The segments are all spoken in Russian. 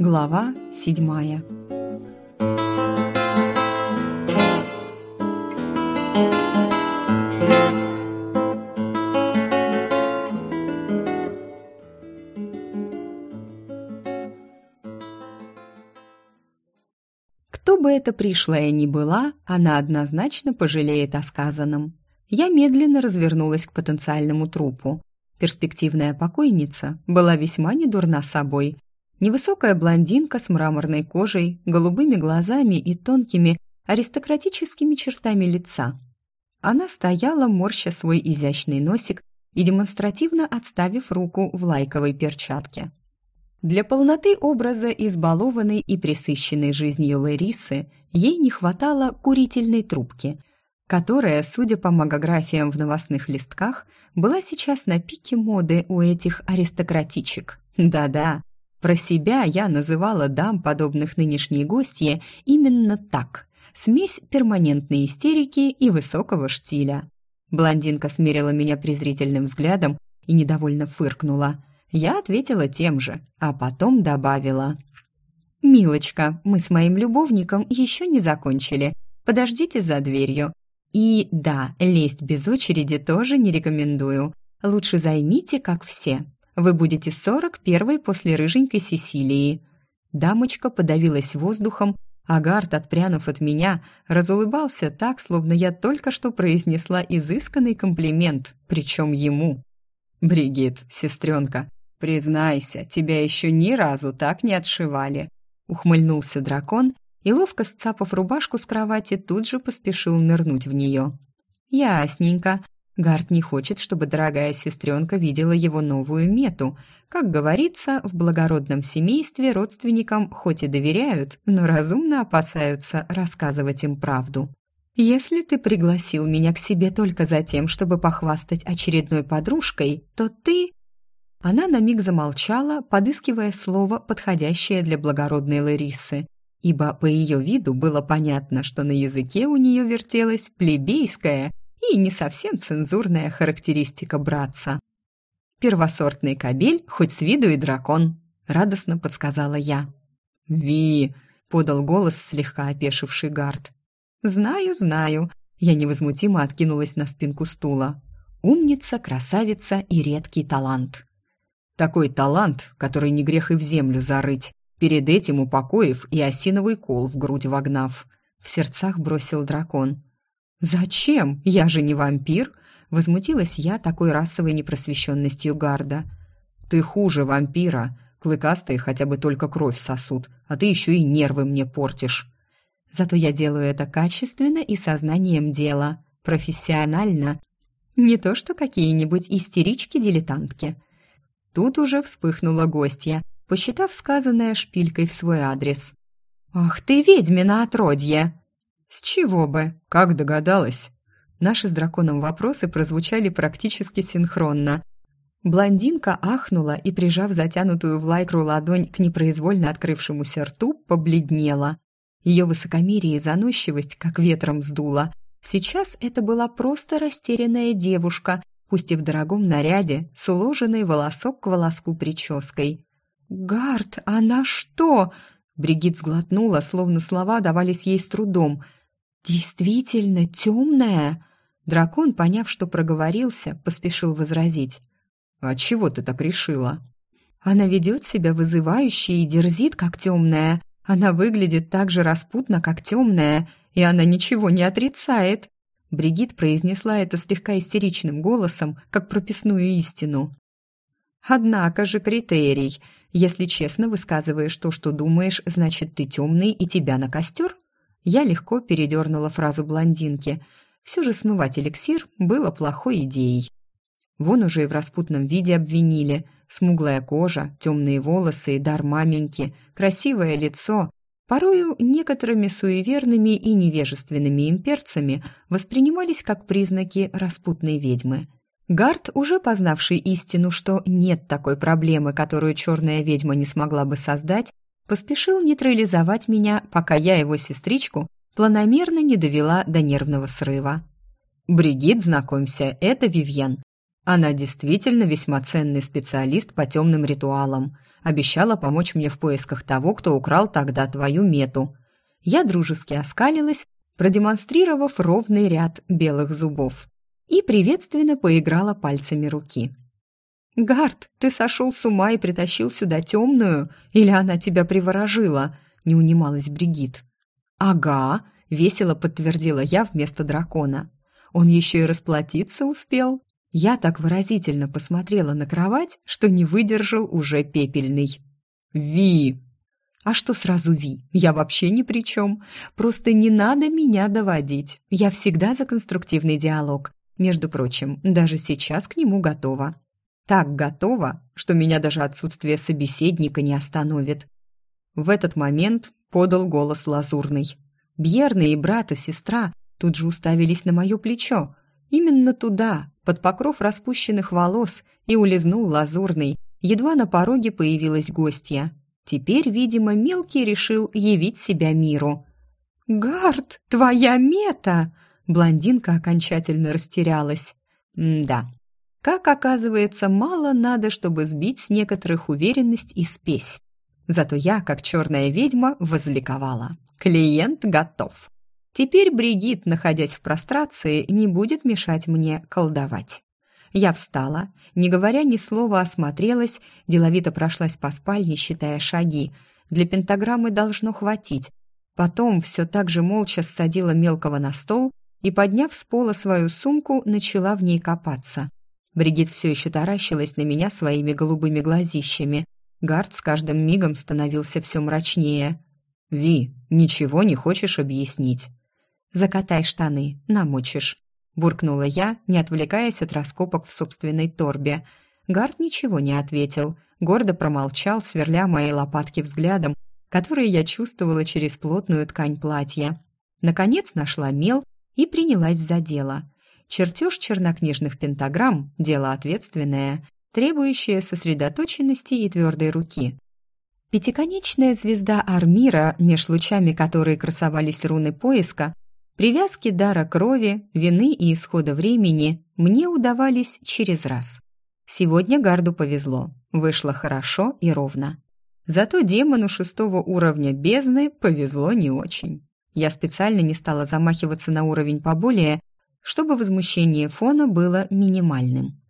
Глава седьмая Кто бы эта пришлая ни была, она однозначно пожалеет о сказанном. Я медленно развернулась к потенциальному трупу. Перспективная покойница была весьма недурна собой. Невысокая блондинка с мраморной кожей, голубыми глазами и тонкими аристократическими чертами лица. Она стояла, морща свой изящный носик и демонстративно отставив руку в лайковой перчатке. Для полноты образа избалованной и присыщенной жизнью Ларисы ей не хватало курительной трубки, которая, судя по магографиям в новостных листках, была сейчас на пике моды у этих аристократичек. Да-да, про себя я называла дам, подобных нынешней гостье, именно так. Смесь перманентной истерики и высокого штиля. Блондинка смерила меня презрительным взглядом и недовольно фыркнула. Я ответила тем же, а потом добавила. «Милочка, мы с моим любовником еще не закончили. Подождите за дверью. И да, лезть без очереди тоже не рекомендую. Лучше займите, как все. Вы будете сорок первой после рыженькой Сесилии». Дамочка подавилась воздухом, а Гард, отпрянув от меня, разулыбался так, словно я только что произнесла изысканный комплимент, причем ему. «Бригит, сестренка, признайся, тебя еще ни разу так не отшивали», ухмыльнулся дракон и, ловко сцапав рубашку с кровати, тут же поспешил нырнуть в нее. «Ясненько. Гард не хочет, чтобы дорогая сестренка видела его новую мету. Как говорится, в благородном семействе родственникам хоть и доверяют, но разумно опасаются рассказывать им правду. Если ты пригласил меня к себе только за тем, чтобы похвастать очередной подружкой, то ты...» Она на миг замолчала, подыскивая слово, подходящее для благородной Ларисы ибо по ее виду было понятно, что на языке у нее вертелась плебейская и не совсем цензурная характеристика братца. «Первосортный кобель, хоть с виду и дракон», — радостно подсказала я. «Ви!» — подал голос слегка опешивший гард. «Знаю, знаю», — я невозмутимо откинулась на спинку стула. «Умница, красавица и редкий талант». «Такой талант, который не грех и в землю зарыть», перед этим упокоив и осиновый кол в грудь вогнав. В сердцах бросил дракон. «Зачем? Я же не вампир!» Возмутилась я такой расовой непросвещенностью гарда. «Ты хуже вампира. Клыкастые хотя бы только кровь сосут, а ты еще и нервы мне портишь». Зато я делаю это качественно и сознанием дела, профессионально. Не то что какие-нибудь истерички-дилетантки. Тут уже вспыхнула гостья, посчитав сказанное шпилькой в свой адрес. «Ах ты, ведьмина отродье!» «С чего бы? Как догадалась?» Наши с драконом вопросы прозвучали практически синхронно. Блондинка ахнула и, прижав затянутую в лайкру ладонь к непроизвольно открывшемуся рту, побледнела. Ее высокомерие и заносчивость как ветром сдуло. Сейчас это была просто растерянная девушка, пусть и в дорогом наряде, с уложенной волосок к волоску прической. «Гард, она что?» Бригит сглотнула, словно слова давались ей с трудом. «Действительно темная?» Дракон, поняв, что проговорился, поспешил возразить. «А чего ты так решила?» «Она ведет себя вызывающе и дерзит, как темная. Она выглядит так же распутно, как темная, и она ничего не отрицает». Бригит произнесла это слегка истеричным голосом, как прописную истину. «Однако же критерий», если честно высказываешь то, что думаешь, значит, ты темный и тебя на костер?» Я легко передернула фразу блондинки. Все же смывать эликсир было плохой идеей. Вон уже и в распутном виде обвинили. Смуглая кожа, темные волосы и дар маменьки, красивое лицо. Порою некоторыми суеверными и невежественными имперцами воспринимались как признаки распутной ведьмы – Гард, уже познавший истину, что нет такой проблемы, которую черная ведьма не смогла бы создать, поспешил нейтрализовать меня, пока я его сестричку планомерно не довела до нервного срыва. «Бригит, знакомься, это Вивьен». Она действительно весьма ценный специалист по темным ритуалам. Обещала помочь мне в поисках того, кто украл тогда твою мету. Я дружески оскалилась, продемонстрировав ровный ряд белых зубов, и приветственно поиграла пальцами руки. «Гард, ты сошел с ума и притащил сюда темную? Или она тебя приворожила?» — не унималась Бригит. «Ага», — весело подтвердила я вместо дракона. «Он еще и расплатиться успел». Я так выразительно посмотрела на кровать, что не выдержал уже пепельный. «Ви!» «А что сразу Ви? Я вообще ни при чем. Просто не надо меня доводить. Я всегда за конструктивный диалог. Между прочим, даже сейчас к нему готова. Так готова, что меня даже отсутствие собеседника не остановит. В этот момент подал голос Лазурный. Бьерны и брат и сестра тут же уставились на мое плечо. Именно туда, под покров распущенных волос, и улизнул Лазурный. Едва на пороге появилась гостья. Теперь, видимо, Мелкий решил явить себя миру. «Гард, твоя мета!» Блондинка окончательно растерялась. «Да, как оказывается, мало надо, чтобы сбить с некоторых уверенность и спесь. Зато я, как черная ведьма, возликовала. Клиент готов. Теперь Бригит, находясь в прострации, не будет мешать мне колдовать. Я встала, не говоря ни слова, осмотрелась, деловито прошлась по спальне, считая шаги. Для пентаграммы должно хватить. Потом все так же молча ссадила мелкого на стол и, подняв с пола свою сумку, начала в ней копаться. Бригит все еще таращилась на меня своими голубыми глазищами. Гард с каждым мигом становился все мрачнее. «Ви, ничего не хочешь объяснить?» «Закатай штаны, намочишь», — буркнула я, не отвлекаясь от раскопок в собственной торбе. Гард ничего не ответил, гордо промолчал, сверля мои лопатки взглядом, который я чувствовала через плотную ткань платья. Наконец нашла мел и принялась за дело. Чертеж чернокнижных пентаграмм – дело ответственное, требующее сосредоточенности и твердой руки. Пятиконечная звезда Армира, меж лучами которой красовались руны поиска, привязки дара крови, вины и исхода времени мне удавались через раз. Сегодня Гарду повезло, вышло хорошо и ровно. Зато демону шестого уровня бездны повезло не очень. Я специально не стала замахиваться на уровень поболее, чтобы возмущение фона было минимальным.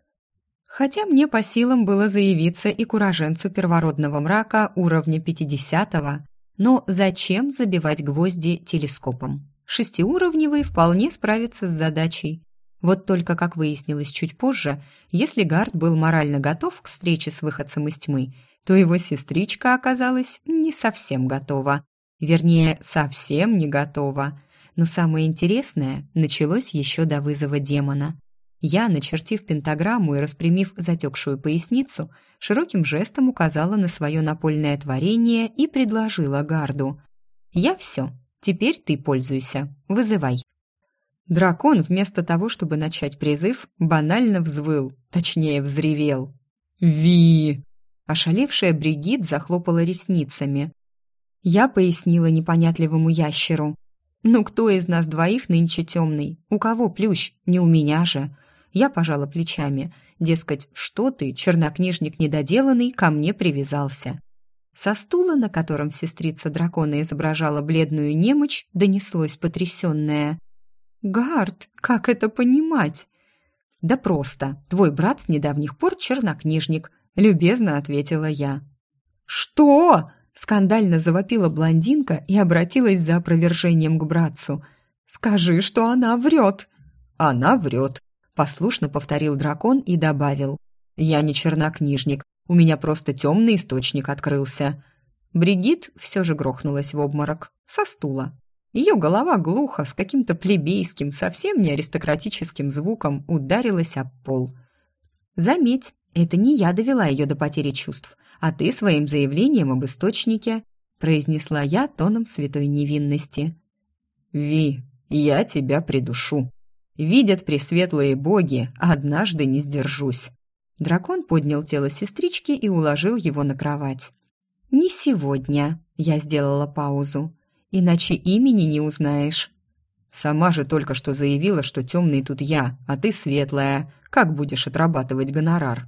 Хотя мне по силам было заявиться и к уроженцу первородного мрака уровня 50-го, но зачем забивать гвозди телескопом? Шестиуровневый вполне справится с задачей. Вот только, как выяснилось чуть позже, если Гард был морально готов к встрече с выходцем из тьмы, то его сестричка оказалась не совсем готова. Вернее, совсем не готова. Но самое интересное началось еще до вызова демона. Я, начертив пентаграмму и распрямив затекшую поясницу, широким жестом указала на свое напольное творение и предложила гарду. «Я все. Теперь ты пользуйся. Вызывай». Дракон, вместо того, чтобы начать призыв, банально взвыл, точнее, взревел. «Ви!» Ошалевшая Бригит захлопала ресницами. Я пояснила непонятливому ящеру. «Ну кто из нас двоих нынче темный? У кого плющ? Не у меня же!» Я пожала плечами. Дескать, что ты, чернокнижник недоделанный, ко мне привязался. Со стула, на котором сестрица дракона изображала бледную немочь, донеслось потрясенное. «Гард, как это понимать?» «Да просто. Твой брат с недавних пор чернокнижник», — любезно ответила я. «Что?» Скандально завопила блондинка и обратилась за опровержением к братцу. «Скажи, что она врет!» «Она врет!» Послушно повторил дракон и добавил. «Я не чернокнижник, у меня просто темный источник открылся». Бригит все же грохнулась в обморок. Со стула. Ее голова глухо, с каким-то плебейским, совсем не аристократическим звуком ударилась об пол. Заметь, это не я довела ее до потери чувств а ты своим заявлением об источнике», произнесла я тоном святой невинности. «Ви, я тебя придушу. Видят пресветлые боги, однажды не сдержусь». Дракон поднял тело сестрички и уложил его на кровать. «Не сегодня», — я сделала паузу, «иначе имени не узнаешь». Сама же только что заявила, что темный тут я, а ты светлая. Как будешь отрабатывать гонорар?»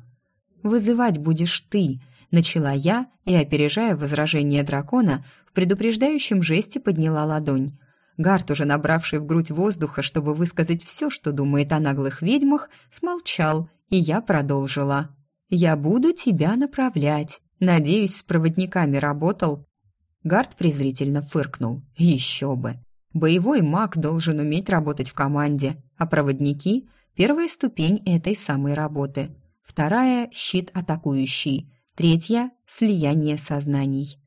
«Вызывать будешь ты», — начала я и, опережая возражение дракона, в предупреждающем жесте подняла ладонь. Гарт, уже набравший в грудь воздуха, чтобы высказать все, что думает о наглых ведьмах, смолчал, и я продолжила. «Я буду тебя направлять. Надеюсь, с проводниками работал». Гарт презрительно фыркнул. «Еще бы! Боевой маг должен уметь работать в команде, а проводники — первая ступень этой самой работы. Вторая — щит атакующий. Третья — слияние сознаний.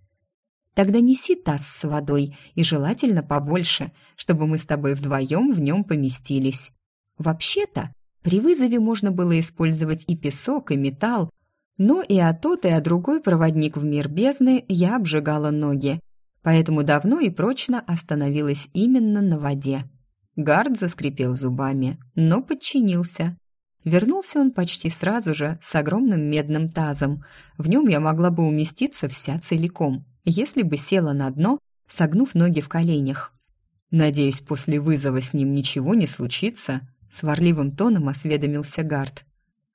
Тогда неси таз с водой, и желательно побольше, чтобы мы с тобой вдвоем в нем поместились. Вообще-то, при вызове можно было использовать и песок, и металл, но и о тот, и о другой проводник в мир бездны я обжигала ноги, поэтому давно и прочно остановилась именно на воде. Гард заскрипел зубами, но подчинился. Вернулся он почти сразу же с огромным медным тазом. В нем я могла бы уместиться вся целиком, если бы села на дно, согнув ноги в коленях. «Надеюсь, после вызова с ним ничего не случится?» Сварливым тоном осведомился Гард.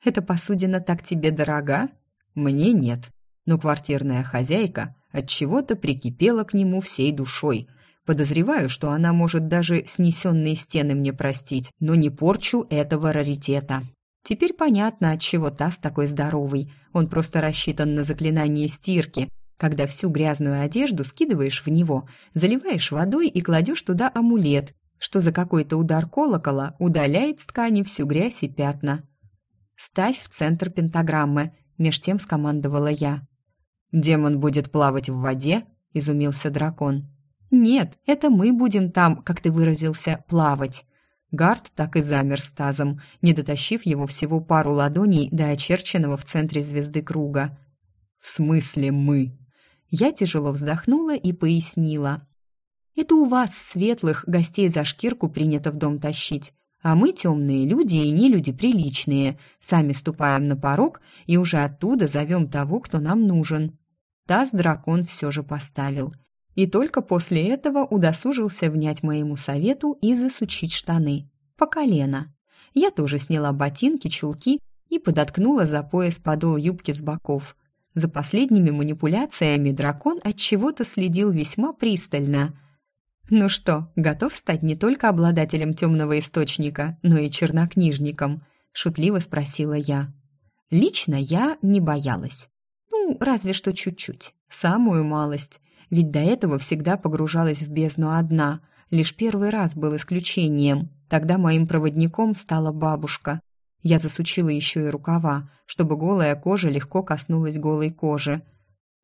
«Эта посудина так тебе дорога?» «Мне нет. Но квартирная хозяйка от чего то прикипела к нему всей душой. Подозреваю, что она может даже снесенные стены мне простить, но не порчу этого раритета». Теперь понятно, от чего таз такой здоровый. Он просто рассчитан на заклинание стирки, когда всю грязную одежду скидываешь в него, заливаешь водой и кладешь туда амулет, что за какой-то удар колокола удаляет с ткани всю грязь и пятна. «Ставь в центр пентаграммы», — меж тем скомандовала я. «Демон будет плавать в воде?» — изумился дракон. «Нет, это мы будем там, как ты выразился, плавать». Гард так и замер с тазом, не дотащив его всего пару ладоней до очерченного в центре звезды круга. «В смысле мы?» Я тяжело вздохнула и пояснила. Это у вас, светлых, гостей за шкирку принято в дом тащить. А мы, темные люди и не люди приличные, сами ступаем на порог и уже оттуда зовем того, кто нам нужен. Таз дракон все же поставил. И только после этого удосужился внять моему совету и засучить штаны. По колено. Я тоже сняла ботинки, чулки и подоткнула за пояс подол юбки с боков. За последними манипуляциями дракон от чего-то следил весьма пристально – «Ну что, готов стать не только обладателем темного источника, но и чернокнижником?» — шутливо спросила я. Лично я не боялась. Ну, разве что чуть-чуть, самую малость. Ведь до этого всегда погружалась в бездну одна. Лишь первый раз был исключением. Тогда моим проводником стала бабушка. Я засучила еще и рукава, чтобы голая кожа легко коснулась голой кожи.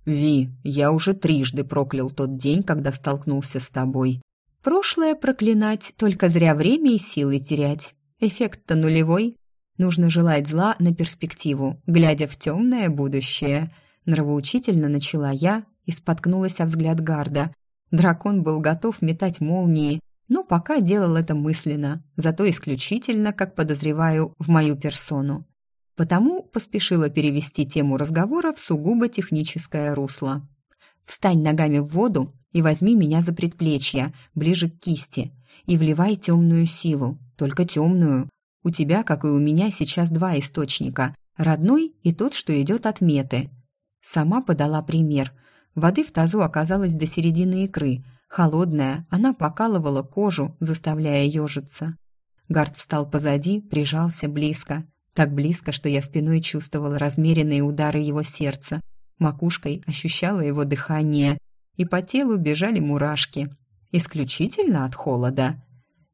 «Ви, я уже трижды проклял тот день, когда столкнулся с тобой». «Прошлое проклинать, только зря время и силы терять. Эффект-то нулевой. Нужно желать зла на перспективу, глядя в темное будущее». Нравоучительно начала я и споткнулась о взгляд Гарда. Дракон был готов метать молнии, но пока делал это мысленно, зато исключительно, как подозреваю, в мою персону потому поспешила перевести тему разговора в сугубо техническое русло. «Встань ногами в воду и возьми меня за предплечья, ближе к кисти, и вливай темную силу, только темную. У тебя, как и у меня, сейчас два источника, родной и тот, что идет от меты». Сама подала пример. Воды в тазу оказалось до середины икры. Холодная, она покалывала кожу, заставляя ежиться. Гард встал позади, прижался близко. Так близко, что я спиной чувствовала размеренные удары его сердца, макушкой ощущала его дыхание, и по телу бежали мурашки. Исключительно от холода.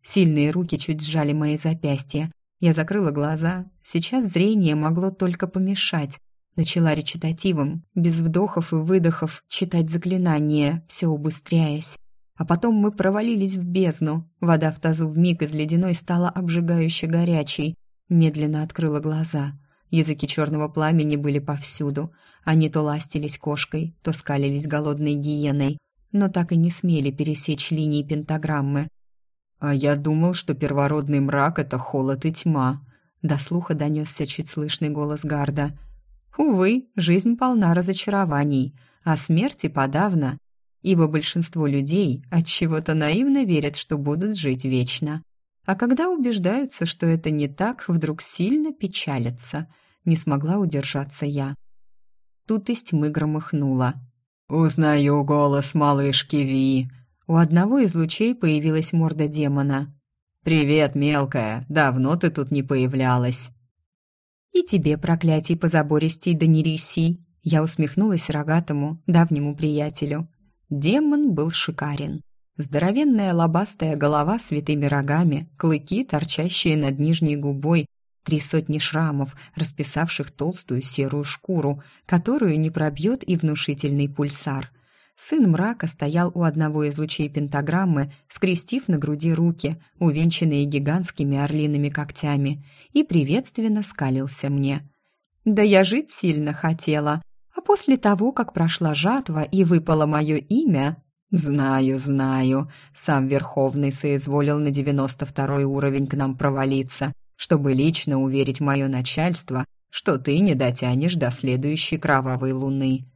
Сильные руки чуть сжали мои запястья. Я закрыла глаза. Сейчас зрение могло только помешать. Начала речитативом, без вдохов и выдохов, читать заклинания, все убыстряясь. А потом мы провалились в бездну. Вода в тазу вмиг из ледяной стала обжигающе горячей, Медленно открыла глаза. Языки черного пламени были повсюду. Они то ластились кошкой, то скалились голодной гиеной, но так и не смели пересечь линии пентаграммы. «А я думал, что первородный мрак — это холод и тьма», — до слуха донесся чуть слышный голос Гарда. «Увы, жизнь полна разочарований, а смерти подавно. ибо большинство людей от чего-то наивно верят, что будут жить вечно. А когда убеждаются, что это не так, вдруг сильно печалятся. Не смогла удержаться я. Тут из тьмы громыхнуло. «Узнаю голос малышки Ви». У одного из лучей появилась морда демона. «Привет, мелкая, давно ты тут не появлялась». «И тебе, проклятий позабористей Данирисий!» Я усмехнулась рогатому, давнему приятелю. Демон был шикарен. Здоровенная лобастая голова с витыми рогами, клыки, торчащие над нижней губой, три сотни шрамов, расписавших толстую серую шкуру, которую не пробьет и внушительный пульсар. Сын мрака стоял у одного из лучей пентаграммы, скрестив на груди руки, увенчанные гигантскими орлиными когтями, и приветственно скалился мне. «Да я жить сильно хотела, а после того, как прошла жатва и выпало мое имя, «Знаю, знаю. Сам Верховный соизволил на девяносто второй уровень к нам провалиться, чтобы лично уверить мое начальство, что ты не дотянешь до следующей кровавой луны».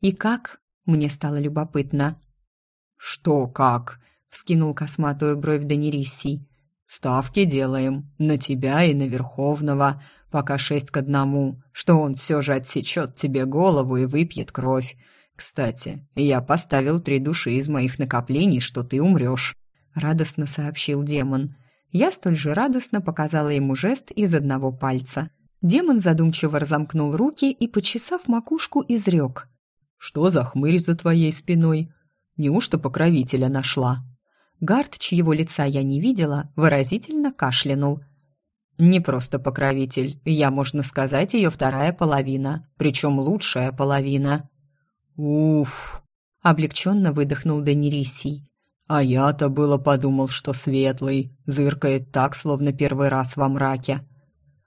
«И как?» — мне стало любопытно. «Что как?» — вскинул косматую бровь Данирисий. «Ставки делаем на тебя и на Верховного, пока шесть к одному, что он все же отсечет тебе голову и выпьет кровь. «Кстати, я поставил три души из моих накоплений, что ты умрешь», — радостно сообщил демон. Я столь же радостно показала ему жест из одного пальца. Демон задумчиво разомкнул руки и, почесав макушку, изрек. «Что за хмырь за твоей спиной? Неужто покровителя нашла?» Гард, чьего лица я не видела, выразительно кашлянул. «Не просто покровитель, я, можно сказать, ее вторая половина, причем лучшая половина». «Уф!» — облегченно выдохнул Данирисий. «А я-то было подумал, что светлый, зыркает так, словно первый раз во мраке».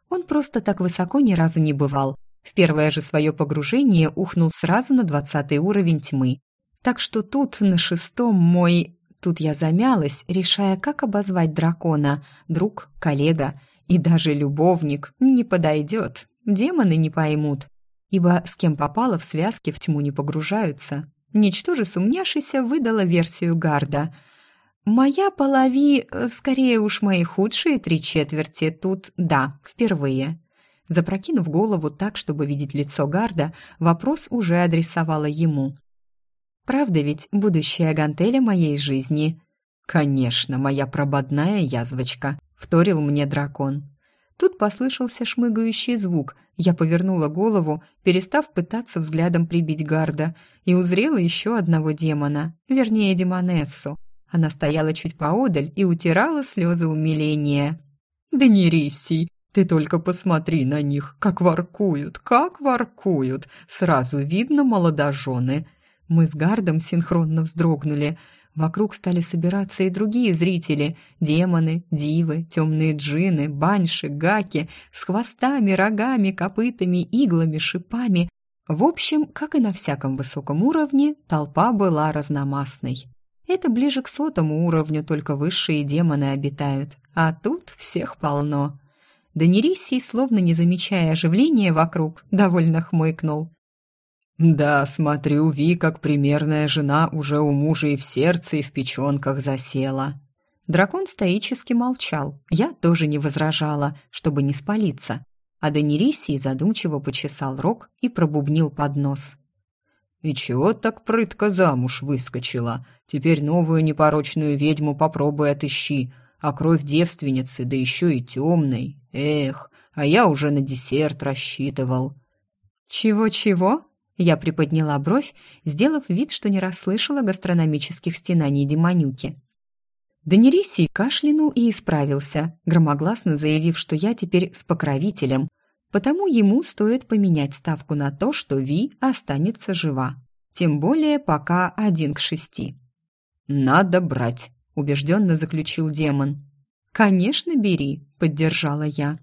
Он просто так высоко ни разу не бывал. В первое же свое погружение ухнул сразу на двадцатый уровень тьмы. Так что тут, на шестом, мой... Тут я замялась, решая, как обозвать дракона. Друг, коллега и даже любовник не подойдет. Демоны не поймут ибо с кем попало в связке в тьму не погружаются. Ничтоже сумняшися выдала версию Гарда. «Моя полови, э, скорее уж мои худшие три четверти, тут да, впервые». Запрокинув голову так, чтобы видеть лицо Гарда, вопрос уже адресовала ему. «Правда ведь будущая гантеля моей жизни?» «Конечно, моя прободная язвочка», — вторил мне дракон. Тут послышался шмыгающий звук. Я повернула голову, перестав пытаться взглядом прибить гарда, и узрела еще одного демона, вернее, демонессу. Она стояла чуть поодаль и утирала слезы умиления. «Да не риси, ты только посмотри на них, как воркуют, как воркуют! Сразу видно молодожены!» Мы с Гардом синхронно вздрогнули – Вокруг стали собираться и другие зрители – демоны, дивы, темные джины, баньши, гаки с хвостами, рогами, копытами, иглами, шипами. В общем, как и на всяком высоком уровне, толпа была разномастной. Это ближе к сотому уровню только высшие демоны обитают, а тут всех полно. Данирисий, словно не замечая оживления вокруг, довольно хмыкнул. «Да, смотрю, Ви, как примерная жена, уже у мужа и в сердце, и в печенках засела». Дракон стоически молчал, я тоже не возражала, чтобы не спалиться. А Данирисий задумчиво почесал рог и пробубнил под нос. «И чего так прытко замуж выскочила? Теперь новую непорочную ведьму попробуй отыщи, а кровь девственницы, да еще и темной. Эх, а я уже на десерт рассчитывал». «Чего-чего?» Я приподняла бровь, сделав вид, что не расслышала гастрономических стенаний демонюки. Данирисий кашлянул и исправился, громогласно заявив, что я теперь с покровителем, потому ему стоит поменять ставку на то, что Ви останется жива. Тем более пока один к шести. «Надо брать», — убежденно заключил демон. «Конечно, бери», — поддержала я.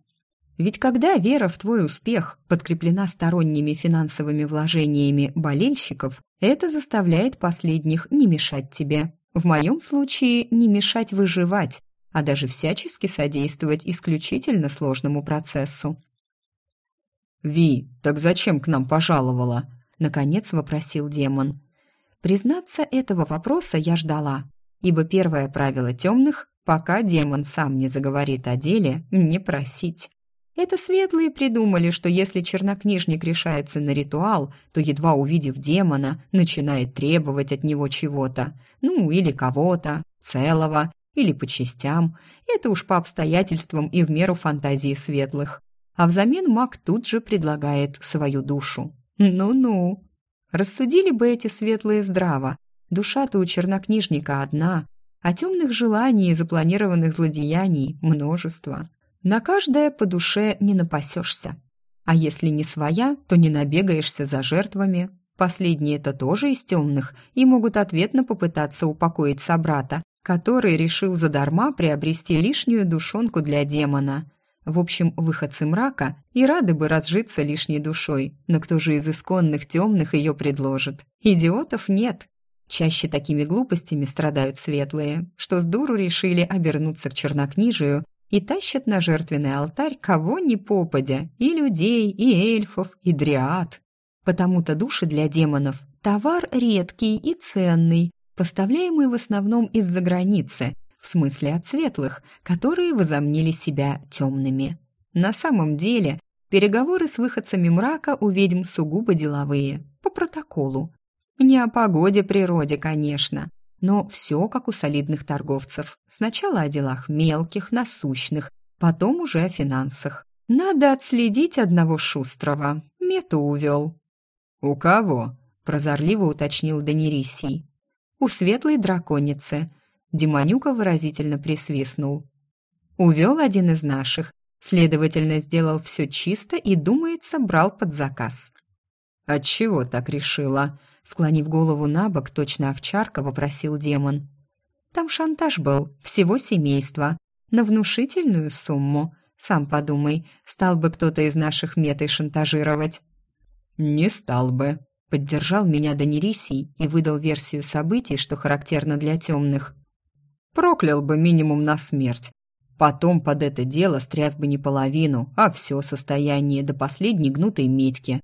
Ведь когда вера в твой успех подкреплена сторонними финансовыми вложениями болельщиков, это заставляет последних не мешать тебе. В моем случае не мешать выживать, а даже всячески содействовать исключительно сложному процессу. «Ви, так зачем к нам пожаловала?» — наконец вопросил демон. Признаться, этого вопроса я ждала, ибо первое правило темных – пока демон сам не заговорит о деле, не просить. Это светлые придумали, что если чернокнижник решается на ритуал, то, едва увидев демона, начинает требовать от него чего-то, ну, или кого-то, целого, или по частям. Это уж по обстоятельствам и в меру фантазии светлых. А взамен маг тут же предлагает свою душу. Ну-ну. Рассудили бы эти светлые здраво. Душа-то у чернокнижника одна, а темных желаний и запланированных злодеяний множество. На каждое по душе не напасешься. А если не своя, то не набегаешься за жертвами. Последние-то тоже из темных и могут ответно попытаться упокоить собрата, который решил задарма приобрести лишнюю душонку для демона. В общем, выходцы мрака и рады бы разжиться лишней душой, но кто же из исконных темных ее предложит? Идиотов нет. Чаще такими глупостями страдают светлые, что с дуру решили обернуться к чернокнижию и тащат на жертвенный алтарь кого ни попадя, и людей, и эльфов, и дриад. Потому-то души для демонов – товар редкий и ценный, поставляемый в основном из-за границы, в смысле от светлых, которые возомнили себя темными. На самом деле, переговоры с выходцами мрака у ведьм сугубо деловые, по протоколу. Не о погоде природе, конечно, но все как у солидных торговцев. Сначала о делах мелких, насущных, потом уже о финансах. Надо отследить одного шустрого. Мету увел. «У кого?» – прозорливо уточнил Данирисий. «У светлой драконицы». Демонюка выразительно присвистнул. «Увел один из наших, следовательно, сделал все чисто и, думается, брал под заказ». «Отчего так решила?» Склонив голову на бок, точно овчарка, вопросил демон. «Там шантаж был, всего семейства, на внушительную сумму. Сам подумай, стал бы кто-то из наших метой шантажировать?» «Не стал бы», — поддержал меня Данирисий и выдал версию событий, что характерно для темных. «Проклял бы минимум на смерть. Потом под это дело стряс бы не половину, а все состояние до последней гнутой медьки.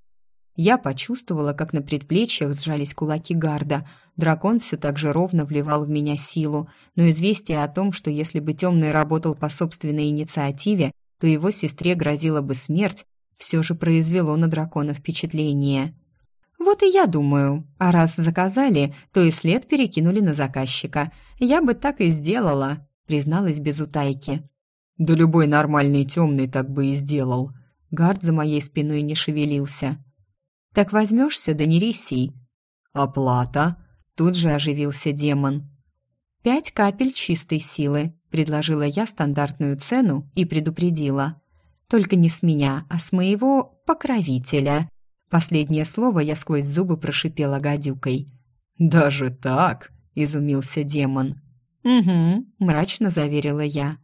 Я почувствовала, как на предплечьях сжались кулаки гарда. Дракон все так же ровно вливал в меня силу, но известие о том, что если бы темный работал по собственной инициативе, то его сестре грозила бы смерть, все же произвело на дракона впечатление. «Вот и я думаю. А раз заказали, то и след перекинули на заказчика. Я бы так и сделала», — призналась без утайки. «Да любой нормальный темный так бы и сделал». Гард за моей спиной не шевелился. «Так возьмешься, да не риси». «Оплата?» Тут же оживился демон. «Пять капель чистой силы», — предложила я стандартную цену и предупредила. «Только не с меня, а с моего покровителя». Последнее слово я сквозь зубы прошипела гадюкой. «Даже так?» — изумился демон. «Угу», — мрачно заверила я.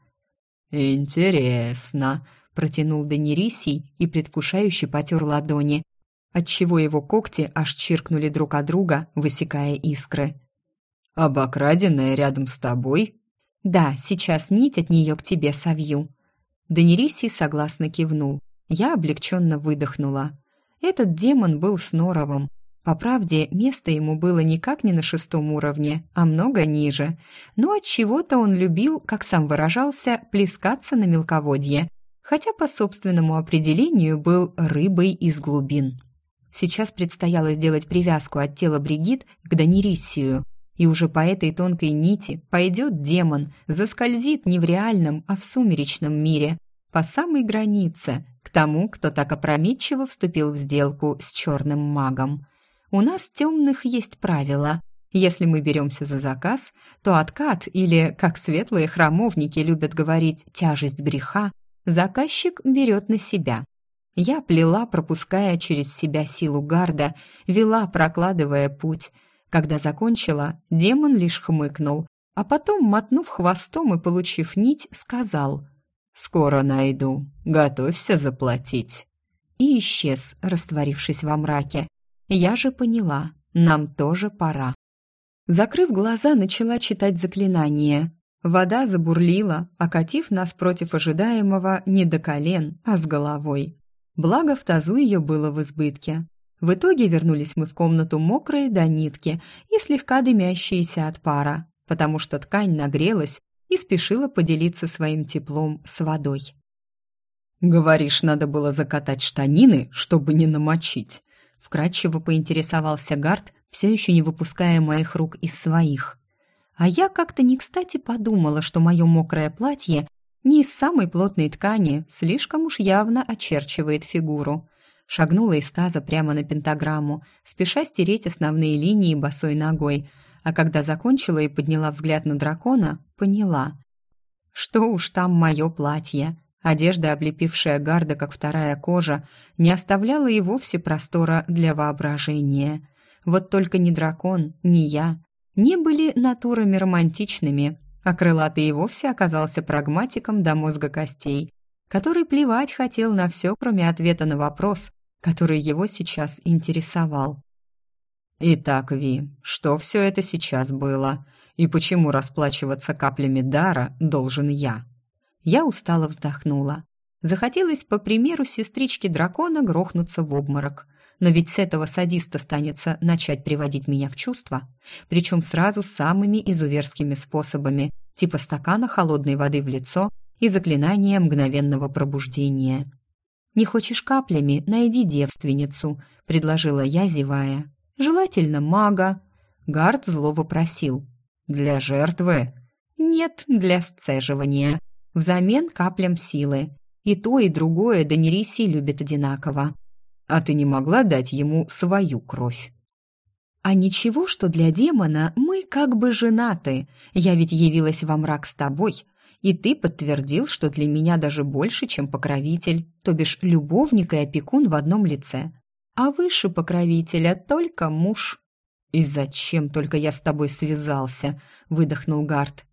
«Интересно», — протянул Данирисий и предвкушающе потер ладони, отчего его когти аж чиркнули друг от друга, высекая искры. «Обокраденная рядом с тобой?» «Да, сейчас нить от нее к тебе совью». Данирисий согласно кивнул. Я облегченно выдохнула. Этот демон был с Норовым. По правде, место ему было никак не на шестом уровне, а много ниже. Но от чего то он любил, как сам выражался, плескаться на мелководье, хотя по собственному определению был рыбой из глубин. Сейчас предстояло сделать привязку от тела Бригит к Данириссию, и уже по этой тонкой нити пойдет демон, заскользит не в реальном, а в сумеречном мире, по самой границе, к тому, кто так опрометчиво вступил в сделку с черным магом. У нас темных есть правило. Если мы беремся за заказ, то откат или, как светлые храмовники любят говорить, тяжесть греха, заказчик берет на себя. Я плела, пропуская через себя силу гарда, вела, прокладывая путь. Когда закончила, демон лишь хмыкнул, а потом, мотнув хвостом и получив нить, сказал «Скоро найду, готовься заплатить». И исчез, растворившись во мраке. Я же поняла, нам тоже пора. Закрыв глаза, начала читать заклинание. Вода забурлила, окатив нас против ожидаемого не до колен, а с головой. Благо в тазу ее было в избытке. В итоге вернулись мы в комнату мокрые до нитки и слегка дымящиеся от пара, потому что ткань нагрелась и спешила поделиться своим теплом с водой. «Говоришь, надо было закатать штанины, чтобы не намочить?» Вкратчиво поинтересовался Гард, все еще не выпуская моих рук из своих. А я как-то не кстати подумала, что мое мокрое платье не из самой плотной ткани, слишком уж явно очерчивает фигуру. Шагнула из таза прямо на пентаграмму, спеша стереть основные линии босой ногой, а когда закончила и подняла взгляд на дракона, поняла. Что уж там мое платье. Одежда, облепившая гарда, как вторая кожа, не оставляла и вовсе простора для воображения. Вот только ни дракон, ни я не были натурами романтичными, а крылатый и вовсе оказался прагматиком до мозга костей, который плевать хотел на все, кроме ответа на вопрос, который его сейчас интересовал. «Итак, Ви, что все это сейчас было? И почему расплачиваться каплями дара должен я?» Я устало вздохнула. Захотелось, по примеру сестрички дракона, грохнуться в обморок. Но ведь с этого садиста станется начать приводить меня в чувство. Причем сразу самыми изуверскими способами, типа стакана холодной воды в лицо и заклинания мгновенного пробуждения. «Не хочешь каплями? Найди девственницу», — предложила я, зевая. Желательно мага. Гард зло вопросил. Для жертвы? Нет, для сцеживания. Взамен каплям силы. И то, и другое Данириси любит одинаково. А ты не могла дать ему свою кровь? А ничего, что для демона мы как бы женаты. Я ведь явилась во мрак с тобой, и ты подтвердил, что для меня даже больше, чем покровитель, то бишь любовник и опекун в одном лице а выше покровителя только муж. «И зачем только я с тобой связался?» — выдохнул Гард.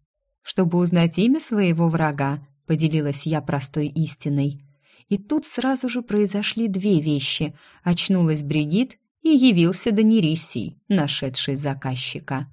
«Чтобы узнать имя своего врага», — поделилась я простой истиной. И тут сразу же произошли две вещи. Очнулась Бригит и явился Данириссий, нашедший заказчика.